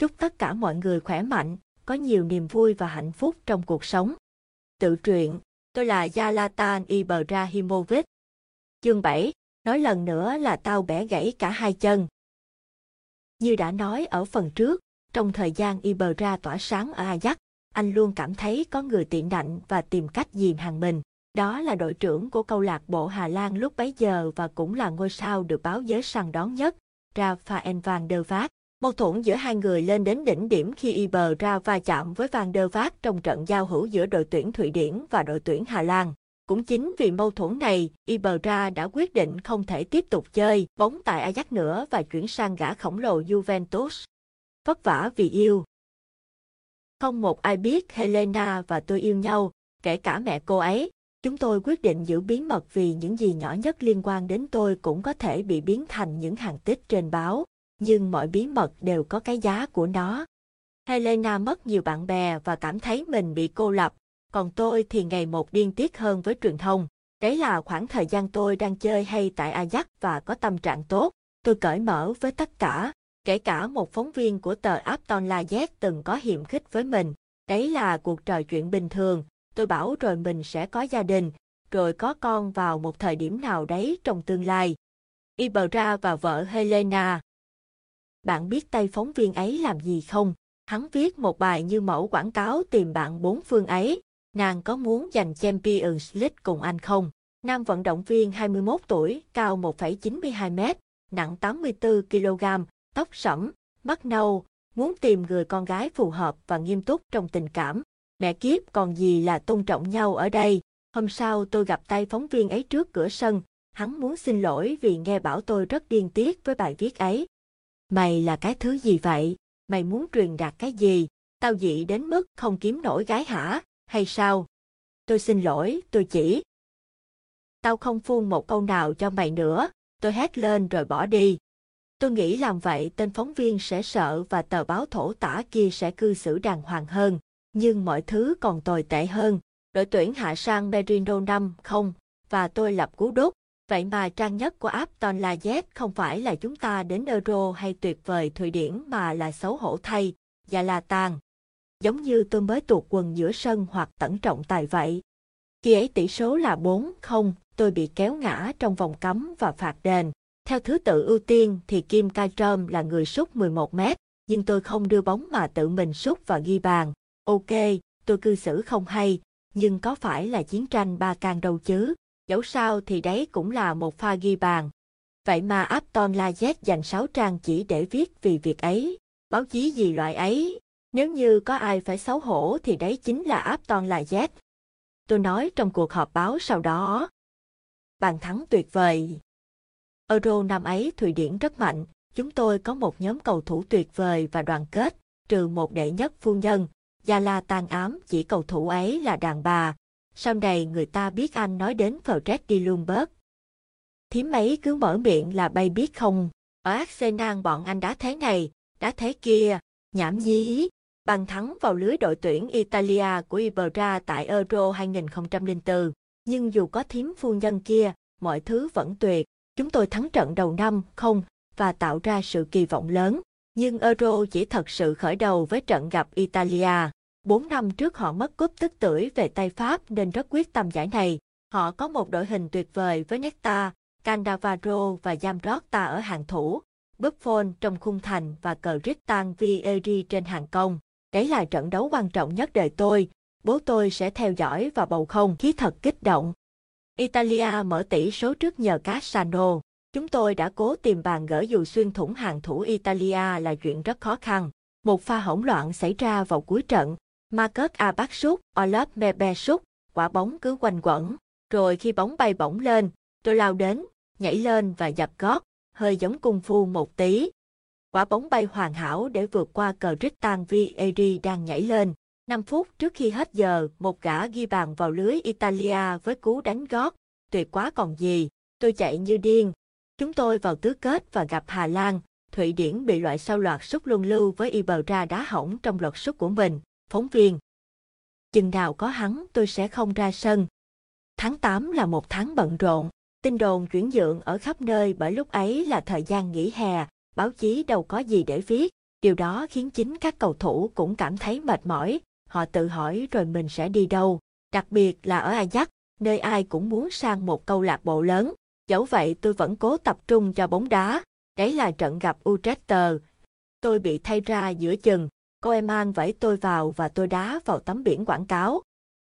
Chúc tất cả mọi người khỏe mạnh, có nhiều niềm vui và hạnh phúc trong cuộc sống. Tự truyện, tôi là Zlatan Ibrahimovic. Chương 7, nói lần nữa là tao bẻ gãy cả hai chân. Như đã nói ở phần trước, trong thời gian Ibra tỏa sáng ở Ajax, anh luôn cảm thấy có người tiện nạnh và tìm cách dìm hàng mình. Đó là đội trưởng của câu lạc bộ Hà Lan lúc bấy giờ và cũng là ngôi sao được báo giới săn đón nhất, Rafael van der Vaart. Mâu thuẫn giữa hai người lên đến đỉnh điểm khi Ibra va chạm với Van der Vaart trong trận giao hữu giữa đội tuyển Thụy Điển và đội tuyển Hà Lan. Cũng chính vì mâu thuẫn này, Ibra đã quyết định không thể tiếp tục chơi bóng tại Ajax nữa và chuyển sang gã khổng lồ Juventus. Vất vả vì yêu. Không một ai biết Helena và tôi yêu nhau, kể cả mẹ cô ấy. Chúng tôi quyết định giữ bí mật vì những gì nhỏ nhất liên quan đến tôi cũng có thể bị biến thành những hàng tích trên báo, nhưng mọi bí mật đều có cái giá của nó. Helena mất nhiều bạn bè và cảm thấy mình bị cô lập, còn tôi thì ngày một điên tiết hơn với truyền thông. Đấy là khoảng thời gian tôi đang chơi hay tại Ajax và có tâm trạng tốt. Tôi cởi mở với tất cả, kể cả một phóng viên của tờ Upton Gazette từng có hiểm khích với mình. Đấy là cuộc trò chuyện bình thường, tôi bảo rồi mình sẽ có gia đình, rồi có con vào một thời điểm nào đấy trong tương lai. Ibra và vợ Helena. Bạn biết tay phóng viên ấy làm gì không? Hắn viết một bài như mẫu quảng cáo tìm bạn bốn phương ấy. Nàng có muốn giành Champions League cùng anh không? Nam vận động viên 21 tuổi, cao 1,92 m, nặng 84 kg, tóc sẫm, mắt nâu, muốn tìm người con gái phù hợp và nghiêm túc trong tình cảm. Mẹ kiếp còn gì là tôn trọng nhau ở đây. Hôm sau tôi gặp tay phóng viên ấy trước cửa sân, hắn muốn xin lỗi vì nghe bảo tôi rất điên tiết với bài viết ấy. Mày là cái thứ gì vậy? Mày muốn truyền đạt cái gì? Tao dị đến mức không kiếm nổi gái hả? Hay sao? Tôi xin lỗi, tôi chỉ. Tao không phun một câu nào cho mày nữa, tôi hét lên rồi bỏ đi. Tôi nghĩ làm vậy tên phóng viên sẽ sợ và tờ báo thổ tả kia sẽ cư xử đàng hoàng hơn. Nhưng mọi thứ còn tồi tệ hơn. Đội tuyển hạ sang Merino 5 không, và tôi lập cú đúc. Vậy mà trang nhất của Apton là Z không phải là chúng ta đến Euro hay tuyệt vời Thụy Điển mà là xấu hổ thay, và là tàn. Giống như tôi mới tuột quần giữa sân hoặc tẩn trọng tài vậy. Khi ấy tỷ số là 4-0, tôi bị kéo ngã trong vòng cấm và phạt đền. Theo thứ tự ưu tiên thì Kim Ca Trơm là người sút 11 mét, nhưng tôi không đưa bóng mà tự mình sút và ghi bàn. Ok, tôi cư xử không hay, nhưng có phải là chiến tranh ba can đâu chứ? Dẫu sao thì đấy cũng là một pha ghi bàn. Vậy mà Upton Lajet dành 6 trang chỉ để viết vì việc ấy. Báo chí gì loại ấy? Nếu như có ai phải xấu hổ thì đấy chính là Upton Lajet. Tôi nói trong cuộc họp báo sau đó. Bàn thắng tuyệt vời. Euro năm ấy Thụy Điển rất mạnh, chúng tôi có một nhóm cầu thủ tuyệt vời và đoàn kết, trừ một đệ nhất phu nhân. Gia La tan ám chỉ cầu thủ ấy là đàn bà, sau này người ta biết anh nói đến Freddy Lumberg. Thím ấy cứ mở miệng là bay biết không, ở Arsenal bọn anh đã thế này, đã thế kia, nhảm nhí. Bàn thắng vào lưới đội tuyển Italia của Ibra tại Euro 2004. Nhưng dù có thím phu nhân kia, mọi thứ vẫn tuyệt. Chúng tôi thắng trận đầu năm không và tạo ra sự kỳ vọng lớn. Nhưng Euro chỉ thật sự khởi đầu với trận gặp Italia. Bốn năm trước họ mất cúp tức tưởi về tay Pháp nên rất quyết tâm giải này. Họ có một đội hình tuyệt vời với Nesta, candavaro và jamrotta ở hàng thủ, Buffon trong khung thành và cờ Ristan Vieri trên hàng công. Đấy là trận đấu quan trọng nhất đời tôi. Bố tôi sẽ theo dõi và bầu không khí thật kích động. Italia mở tỷ số trước nhờ Cassano. Chúng tôi đã cố tìm bàn gỡ dù xuyên thủng hàng thủ Italia là chuyện rất khó khăn. Một pha hỗn loạn xảy ra vào cuối trận, Marcus Abac sút, Olaf Mebe sút, quả bóng cứ quanh quẩn. Rồi khi bóng bay bổng lên, tôi lao đến, nhảy lên và dập gót, hơi giống cung phu một tí. Quả bóng bay hoàn hảo để vượt qua cờ Cristian Vieri đang nhảy lên. 5 phút trước khi hết giờ, một gã ghi bàn vào lưới Italia với cú đánh gót. Tuyệt quá còn gì, tôi chạy như điên. Chúng tôi vào tứ kết và gặp Hà Lan. Thụy Điển bị loại sau loạt sút luân lưu với Ibra đá hỏng trong loạt sút của mình phóng viên. Chừng nào có hắn tôi sẽ không ra sân. Tháng 8 là một tháng bận rộn, tin đồn chuyển nhượng ở khắp nơi bởi lúc ấy là thời gian nghỉ hè, báo chí đâu có gì để viết. Điều đó khiến chính các cầu thủ cũng cảm thấy mệt mỏi, họ tự hỏi rồi mình sẽ đi đâu, đặc biệt là ở Ajax, nơi ai cũng muốn sang một câu lạc bộ lớn. Dẫu vậy tôi vẫn cố tập trung cho bóng đá. Đấy là trận gặp Utrecht. Tôi bị thay ra giữa chừng, cô em mang vẫy tôi vào và tôi đá vào tấm biển quảng cáo.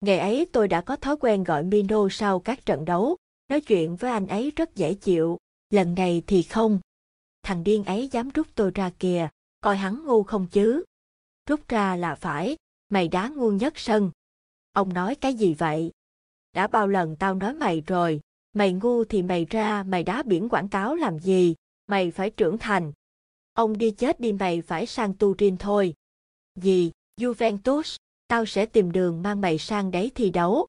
Ngày ấy tôi đã có thói quen gọi Mino sau các trận đấu, nói chuyện với anh ấy rất dễ chịu, lần này thì không. Thằng điên ấy dám rút tôi ra kìa, coi hắn ngu không chứ. Rút ra là phải, mày đá ngu nhất sân. Ông nói cái gì vậy? Đã bao lần tao nói mày rồi, mày ngu thì mày ra mày đá biển quảng cáo làm gì, mày phải trưởng thành. Ông đi chết đi mày phải sang Turin thôi. Gì, Juventus, tao sẽ tìm đường mang mày sang đấy thi đấu.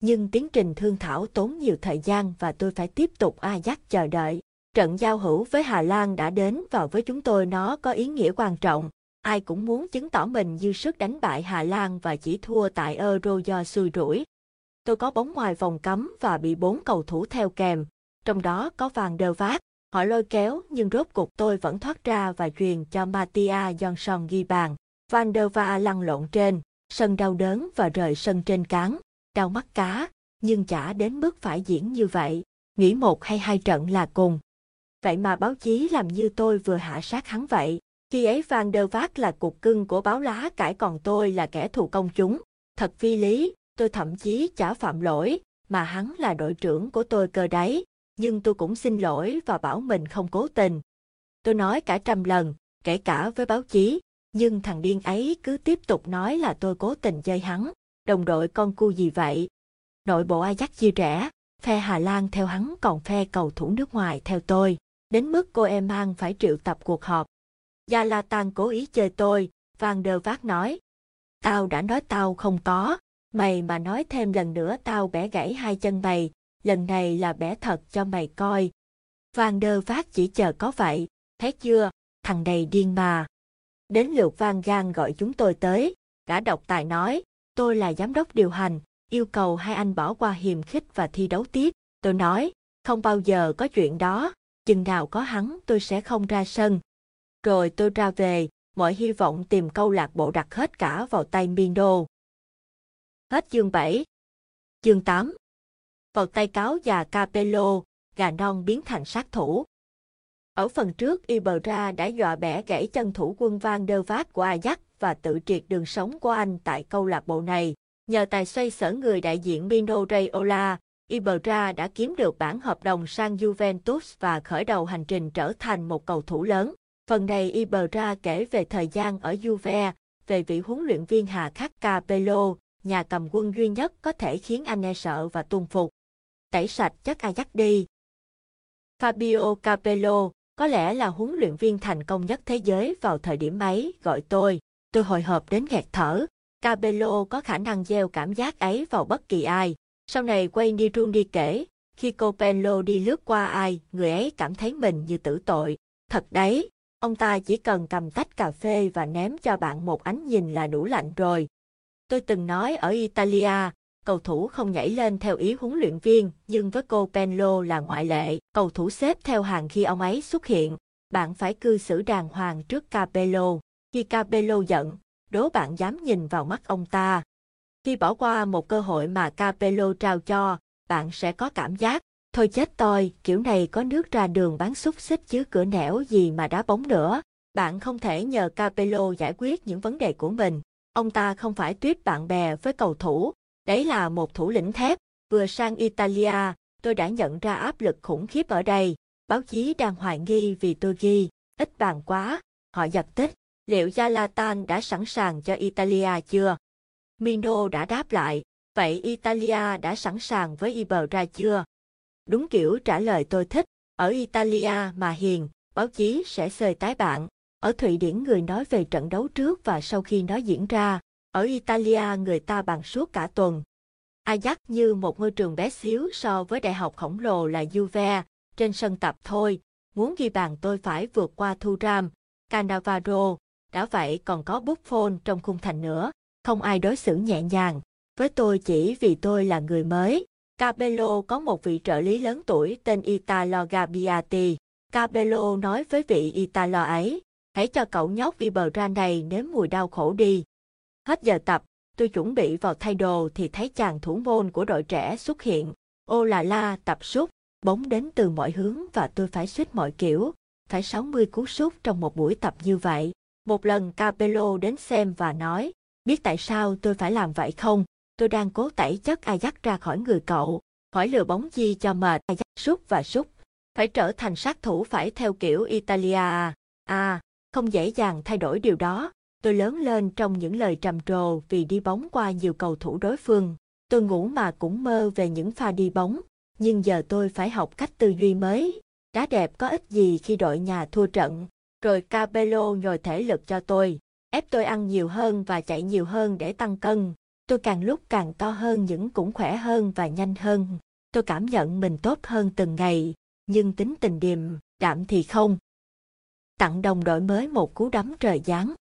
Nhưng tiến trình thương thảo tốn nhiều thời gian và tôi phải tiếp tục Ajax chờ đợi. Trận giao hữu với Hà Lan đã đến và với chúng tôi nó có ý nghĩa quan trọng. Ai cũng muốn chứng tỏ mình dư sức đánh bại Hà Lan và chỉ thua tại Euro do xui rủi. Tôi có bóng ngoài vòng cấm và bị bốn cầu thủ theo kèm, trong đó có Van der Vaart. Họ lôi kéo nhưng rốt cuộc tôi vẫn thoát ra và truyền cho Mattia Johnson ghi bàn. Van der Vaart lăn lộn trên, sân đau đớn và rời sân trên cán, đau mắt cá, nhưng chả đến mức phải diễn như vậy, nghĩ một hay hai trận là cùng. Vậy mà báo chí làm như tôi vừa hạ sát hắn vậy. Khi ấy Van der Vaart là cục cưng của báo lá cải còn tôi là kẻ thù công chúng. Thật phi lý, tôi thậm chí chả phạm lỗi, mà hắn là đội trưởng của tôi cơ đấy. Nhưng tôi cũng xin lỗi và bảo mình không cố tình. Tôi nói cả trăm lần, kể cả với báo chí, nhưng thằng điên ấy cứ tiếp tục nói là tôi cố tình chơi hắn. Đồng đội con cu gì vậy? Nội bộ Ajax chia rẽ, phe Hà Lan theo hắn còn phe cầu thủ nước ngoài theo tôi. Đến mức cô em mang phải triệu tập cuộc họp. Gia La Tan cố ý chơi tôi, Van der Vaart nói. Tao đã nói tao không có, mày mà nói thêm lần nữa tao bẻ gãy hai chân mày, lần này là bẻ thật cho mày coi. Van der Vaart chỉ chờ có vậy, thấy chưa, thằng này điên mà. Đến lượt Van Gan gọi chúng tôi tới, gã độc tài nói, tôi là giám đốc điều hành, yêu cầu hai anh bỏ qua hiềm khích và thi đấu tiếp. Tôi nói, không bao giờ có chuyện đó, chừng nào có hắn tôi sẽ không ra sân. Rồi tôi ra về, mọi hy vọng tìm câu lạc bộ đặt hết cả vào tay Mindo. Hết chương 7. Chương 8. Vào tay cáo già Capello, gà non biến thành sát thủ. Ở phần trước Ibra đã dọa bẻ gãy chân thủ quân Van der Vaart của Ajax và tự triệt đường sống của anh tại câu lạc bộ này. Nhờ tài xoay sở người đại diện Mino Raiola, Ibra đã kiếm được bản hợp đồng sang Juventus và khởi đầu hành trình trở thành một cầu thủ lớn. Phần này Ibra kể về thời gian ở Juve, về vị huấn luyện viên hà khắc Capello, nhà cầm quân duy nhất có thể khiến anh e sợ và tuân phục. Tẩy sạch chất Ajax đi. Fabio Capello, có lẽ là huấn luyện viên thành công nhất thế giới vào thời điểm ấy, gọi tôi. Tôi hồi hộp đến nghẹt thở. Capello có khả năng gieo cảm giác ấy vào bất kỳ ai. Sau này Wayne Rooney kể, khi Copello đi lướt qua ai, người ấy cảm thấy mình như tử tội. Thật đấy, ông ta chỉ cần cầm tách cà phê và ném cho bạn một ánh nhìn là đủ lạnh rồi. Tôi từng nói ở Italia, cầu thủ không nhảy lên theo ý huấn luyện viên, nhưng với cô Penlo là ngoại lệ. Cầu thủ xếp theo hàng khi ông ấy xuất hiện. Bạn phải cư xử đàng hoàng trước Capello. Khi Capello giận, đố bạn dám nhìn vào mắt ông ta. Khi bỏ qua một cơ hội mà Capello trao cho, bạn sẽ có cảm giác, thôi chết tôi, kiểu này có nước ra đường bán xúc xích chứ cửa nẻo gì mà đá bóng nữa. Bạn không thể nhờ Capello giải quyết những vấn đề của mình. Ông ta không phải tuyết bạn bè với cầu thủ, đấy là một thủ lĩnh thép. Vừa sang Italia, tôi đã nhận ra áp lực khủng khiếp ở đây. Báo chí đang hoài nghi vì tôi ghi, ít bàn quá, họ giật tích. Liệu Zlatan đã sẵn sàng cho Italia chưa? Mino đã đáp lại, vậy Italia đã sẵn sàng với Ibra chưa? Đúng kiểu trả lời tôi thích, ở Italia mà hiền, báo chí sẽ xơi tái bạn. Ở Thụy Điển người nói về trận đấu trước và sau khi nó diễn ra, ở Italia người ta bàn suốt cả tuần. Ajax như một ngôi trường bé xíu so với đại học khổng lồ là Juve, trên sân tập thôi, muốn ghi bàn tôi phải vượt qua Thuram, Cannavaro, đã vậy còn có Buffon trong khung thành nữa không ai đối xử nhẹ nhàng. Với tôi chỉ vì tôi là người mới. Capello có một vị trợ lý lớn tuổi tên Italo Gabbiati. Capello nói với vị Italo ấy, hãy cho cậu nhóc Ibra này nếm mùi đau khổ đi. Hết giờ tập, tôi chuẩn bị vào thay đồ thì thấy chàng thủ môn của đội trẻ xuất hiện. Ô là la, tập sút, bóng đến từ mọi hướng và tôi phải suýt mọi kiểu, phải 60 cú sút trong một buổi tập như vậy. Một lần Capello đến xem và nói, biết tại sao tôi phải làm vậy không? Tôi đang cố tẩy chất Ajax ra khỏi người cậu, khỏi lừa bóng gì cho mệt Ajax sút và sút. Phải trở thành sát thủ phải theo kiểu Italia à. À, không dễ dàng thay đổi điều đó. Tôi lớn lên trong những lời trầm trồ vì đi bóng qua nhiều cầu thủ đối phương. Tôi ngủ mà cũng mơ về những pha đi bóng, nhưng giờ tôi phải học cách tư duy mới. Đá đẹp có ích gì khi đội nhà thua trận. Rồi Capello nhồi thể lực cho tôi, ép tôi ăn nhiều hơn và chạy nhiều hơn để tăng cân. Tôi càng lúc càng to hơn những cũng khỏe hơn và nhanh hơn. Tôi cảm nhận mình tốt hơn từng ngày, nhưng tính tình điềm, đạm thì không. Tặng đồng đội mới một cú đấm trời giáng.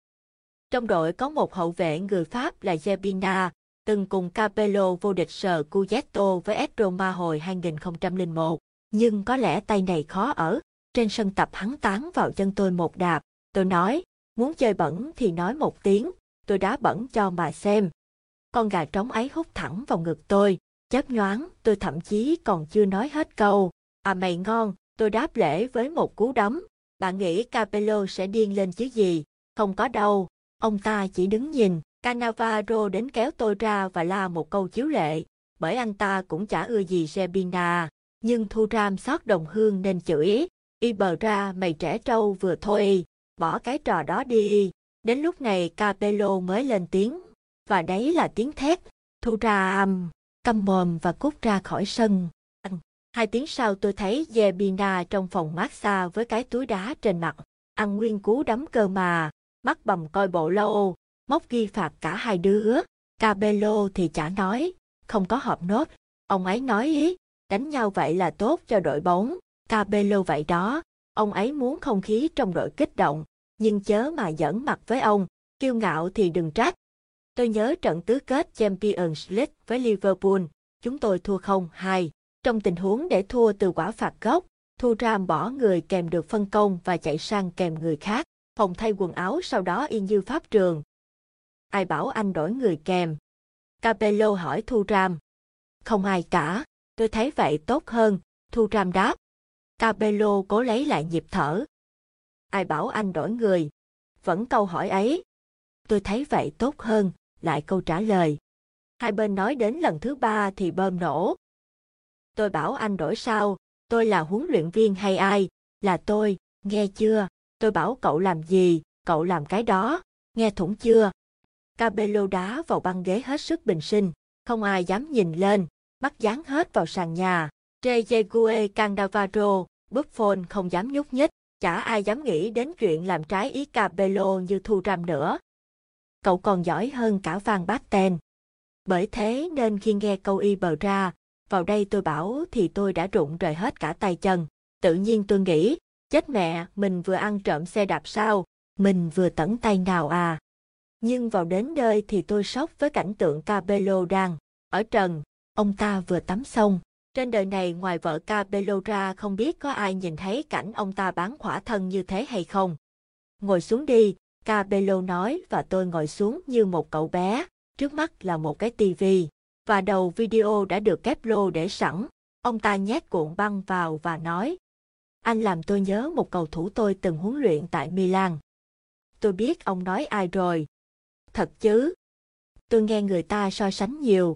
Trong đội có một hậu vệ người Pháp là Jebina, từng cùng Capello vô địch sờ Cugetto với AS Roma hồi 2001. Nhưng có lẽ tay này khó ở. Trên sân tập hắn tán vào chân tôi một đạp. Tôi nói, muốn chơi bẩn thì nói một tiếng. Tôi đá bẩn cho mà xem. Con gà trống ấy hút thẳng vào ngực tôi. Chớp nhoáng, tôi thậm chí còn chưa nói hết câu. À mày ngon, tôi đáp lễ với một cú đấm. Bạn nghĩ Capello sẽ điên lên chứ gì? Không có đâu. Ông ta chỉ đứng nhìn. Cannavaro đến kéo tôi ra và la một câu chiếu lệ. Bởi anh ta cũng chả ưa gì Sebina. Nhưng Thu Ram xót đồng hương nên chửi. Y bờ ra mày trẻ trâu vừa thôi, bỏ cái trò đó đi. Đến lúc này Capello mới lên tiếng. Và đấy là tiếng thét. Thu Ram, câm mồm và cút ra khỏi sân. Hai tiếng sau tôi thấy Zebina trong phòng massage với cái túi đá trên mặt. Ăn nguyên cú đấm cơ mà, mắt bầm coi bộ lâu, móc ghi phạt cả hai đứa. Cabello thì chả nói, không có họp nốt. Ông ấy nói ý, đánh nhau vậy là tốt cho đội bóng. Cabello vậy đó, ông ấy muốn không khí trong đội kích động, nhưng chớ mà giỡn mặt với ông, kiêu ngạo thì đừng trách. Tôi nhớ trận tứ kết Champions League với Liverpool, chúng tôi thua không hai. Trong tình huống để thua từ quả phạt góc, Thu Ram bỏ người kèm được phân công và chạy sang kèm người khác. Phòng thay quần áo sau đó yên như pháp trường. Ai bảo anh đổi người kèm? Capello hỏi Thu Ram. Không ai cả, tôi thấy vậy tốt hơn, Thu Ram đáp. Capello cố lấy lại nhịp thở. Ai bảo anh đổi người? Vẫn câu hỏi ấy. Tôi thấy vậy tốt hơn, lại câu trả lời. Hai bên nói đến lần thứ ba thì bơm nổ, tôi bảo anh đổi sao, tôi là huấn luyện viên hay ai, là tôi, nghe chưa, tôi bảo cậu làm gì, cậu làm cái đó, nghe thủng chưa. Cabello đá vào băng ghế hết sức bình sinh, không ai dám nhìn lên, mắt dán hết vào sàn nhà. Trezegue Candavaro, Buffon không dám nhúc nhích, chả ai dám nghĩ đến chuyện làm trái ý Cabello như Thu Ram nữa. Cậu còn giỏi hơn cả Van Basten. Bởi thế nên khi nghe câu y bờ ra, vào đây tôi bảo thì tôi đã rụng rời hết cả tay chân. Tự nhiên tôi nghĩ, chết mẹ, mình vừa ăn trộm xe đạp sao, mình vừa tẩn tay nào à. Nhưng vào đến nơi thì tôi sốc với cảnh tượng Cabello đang ở trần, ông ta vừa tắm xong. Trên đời này ngoài vợ Cabello ra không biết có ai nhìn thấy cảnh ông ta bán khỏa thân như thế hay không. Ngồi xuống đi, Cabello nói và tôi ngồi xuống như một cậu bé, trước mắt là một cái tivi và đầu video đã được kép lô để sẵn. Ông ta nhét cuộn băng vào và nói, anh làm tôi nhớ một cầu thủ tôi từng huấn luyện tại Milan. Tôi biết ông nói ai rồi. Thật chứ? Tôi nghe người ta so sánh nhiều.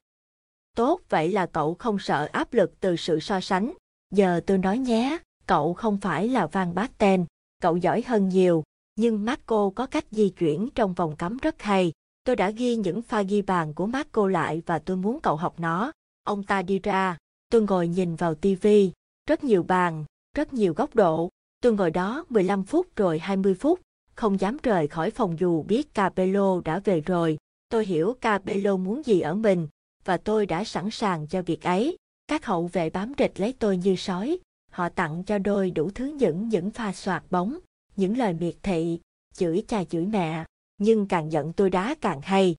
Tốt vậy là cậu không sợ áp lực từ sự so sánh. Giờ tôi nói nhé, cậu không phải là Van Basten, cậu giỏi hơn nhiều, nhưng Marco có cách di chuyển trong vòng cấm rất hay. Tôi đã ghi những pha ghi bàn của Marco lại và tôi muốn cậu học nó. Ông ta đi ra, tôi ngồi nhìn vào tivi, rất nhiều bàn, rất nhiều góc độ. Tôi ngồi đó 15 phút rồi 20 phút, không dám rời khỏi phòng dù biết Capello đã về rồi. Tôi hiểu Capello muốn gì ở mình, và tôi đã sẵn sàng cho việc ấy. Các hậu vệ bám rịch lấy tôi như sói, họ tặng cho đôi đủ thứ những những pha soạt bóng, những lời miệt thị, chửi cha chửi mẹ, nhưng càng giận tôi đá càng hay.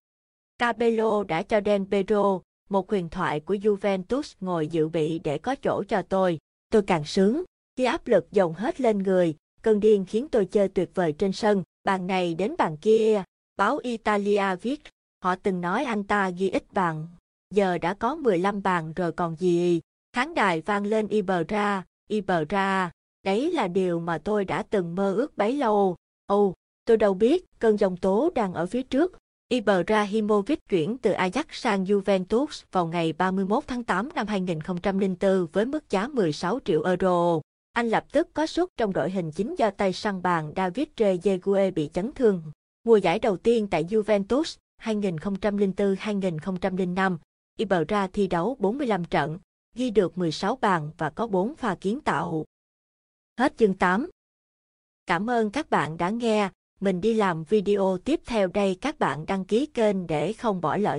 Capello đã cho Dan Pedro, một huyền thoại của Juventus ngồi dự bị để có chỗ cho tôi. Tôi càng sướng, khi áp lực dồn hết lên người, cơn điên khiến tôi chơi tuyệt vời trên sân. Bàn này đến bàn kia, báo Italia viết, họ từng nói anh ta ghi ít bàn, giờ đã có 15 bàn rồi còn gì. Khán đài vang lên Ibra, Ibra, đấy là điều mà tôi đã từng mơ ước bấy lâu. Ồ, oh, tôi đâu biết, cơn dòng tố đang ở phía trước. Ibrahimovic chuyển từ Ajax sang Juventus vào ngày 31 tháng 8 năm 2004 với mức giá 16 triệu euro. Anh lập tức có suất trong đội hình chính do tay săn bàn David Trezeguet bị chấn thương. Mùa giải đầu tiên tại Juventus 2004-2005, Ibra thi đấu 45 trận, ghi được 16 bàn và có 4 pha kiến tạo. Hết chương 8. Cảm ơn các bạn đã nghe, mình đi làm video tiếp theo đây các bạn đăng ký kênh để không bỏ lỡ